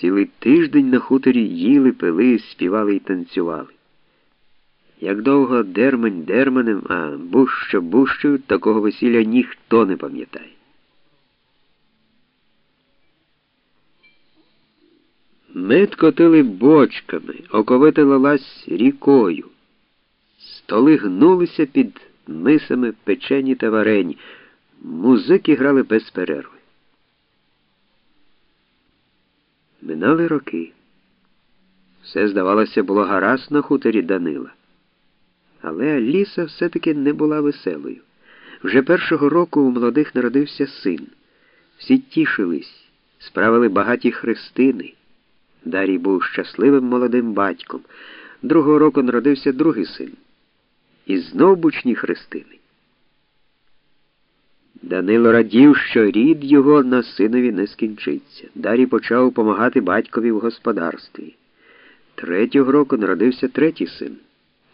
Цілий тиждень на хуторі їли, пили, співали і танцювали. Як довго дермань дерманем, а буща бущою, такого весілля ніхто не пам'ятає. Мед котили бочками, оковита лилась рікою. Столи гнулися під мисами печені та варені. Музики грали без перерви. Минали роки. Все, здавалося, було гаразд на хуторі Данила. Але Аліса все-таки не була веселою. Вже першого року у молодих народився син. Всі тішились, справили багаті хрестини. Дарій був щасливим молодим батьком. Другого року народився другий син. І знов бучні хрестини. Данило радів, що рід його на синові не скінчиться. Дарій почав помагати батькові в господарстві. Третього року народився третій син,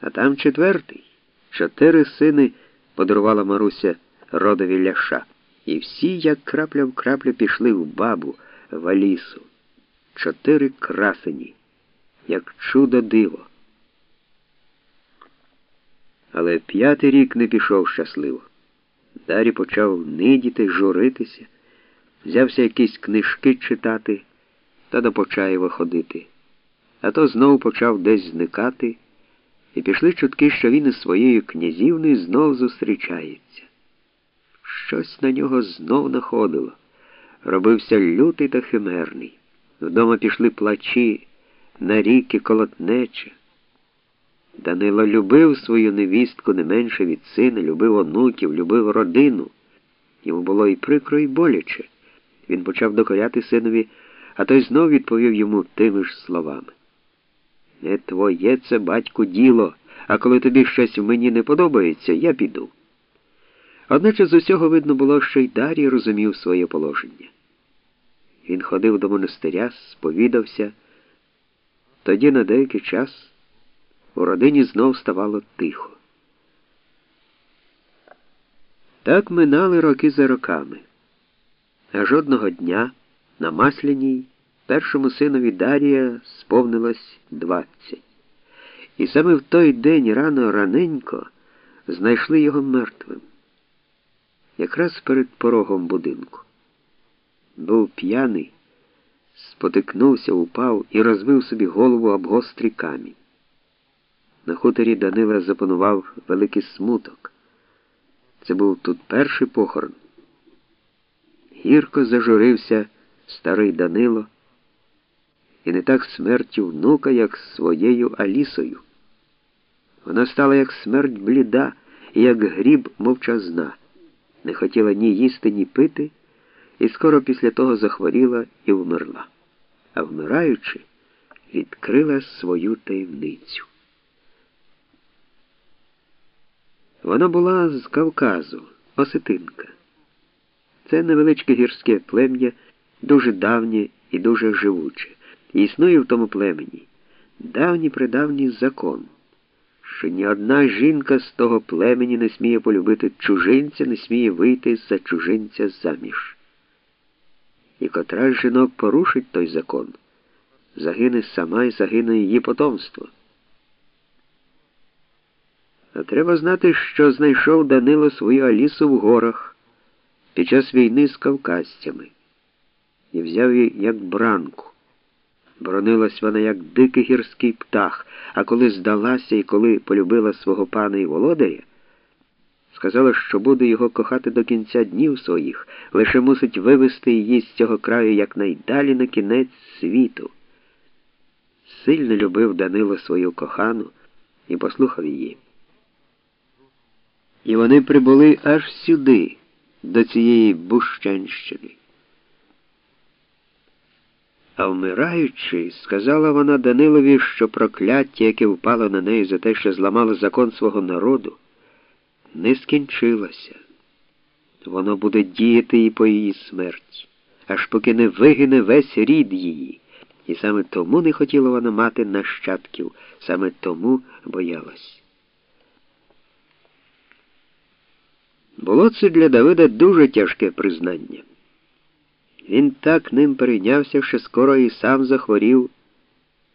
а там четвертий. Чотири сини подарувала Маруся родові ляша. І всі, як крапля в краплю, пішли в бабу, в Алісу. Чотири красені, як чудо диво. Але п'ятий рік не пішов щасливо. Дарі почав нидіти, журитися, взявся якісь книжки читати та до Почаєва ходити, а то знову почав десь зникати, і пішли чутки, що він із своєю князівною знов зустрічається. Щось на нього знов находило, робився лютий та химерний. Вдома пішли плачі, на ріки колотнеча. Данило любив свою невістку не менше від сина, любив онуків, любив родину. Йому було і прикро, і боляче. Він почав докоряти синові, а той знов відповів йому тими ж словами. Не твоє це, батьку, діло, а коли тобі щось в мені не подобається, я піду. Одначе з усього видно було, що й Дарій розумів своє положення. Він ходив до монастиря, сповідався. Тоді на деякий час у родині знов ставало тихо. Так минали роки за роками. А жодного дня на Масляній першому синові Дарія сповнилось двадцять. І саме в той день рано раненько знайшли його мертвим, якраз перед порогом будинку. Був п'яний, спотикнувся, упав і розбив собі голову об гострий камінь. На хуторі Данила запанував великий смуток. Це був тут перший похорон. Гірко зажурився старий Данило, і не так смертю внука, як своєю Алісою. Вона стала як смерть бліда і як гріб мовчазна, не хотіла ні їсти, ні пити, і скоро після того захворіла і вмерла. А вмираючи, відкрила свою таємницю. Вона була з Кавказу, Осетинка. Це невеличке гірське плем'я, дуже давнє і дуже живуче. Існує в тому племені давній придавній закон, що ні одна жінка з того племені не сміє полюбити чужинця, не сміє вийти за чужинця заміж. І котра жінок порушить той закон, загине сама і загине її потомство. А треба знати, що знайшов Данило свою Алісу в горах під час війни з кавказцями і взяв її як бранку. Боронилась вона, як дикий гірський птах, а коли здалася і коли полюбила свого пана і володаря, сказала, що буде його кохати до кінця днів своїх, лише мусить вивести її з цього краю якнайдалі на кінець світу. Сильно любив Данило свою кохану і послухав її. І вони прибули аж сюди, до цієї Бущанщини. А вмираючи, сказала вона Данилові, що прокляття, яке впало на неї за те, що зламало закон свого народу, не скінчилося. Воно буде діяти і по її смерті, аж поки не вигине весь рід її. І саме тому не хотіла вона мати нащадків, саме тому боялась. Було це для Давида дуже тяжке признання. Він так ним перейнявся, що скоро і сам захворів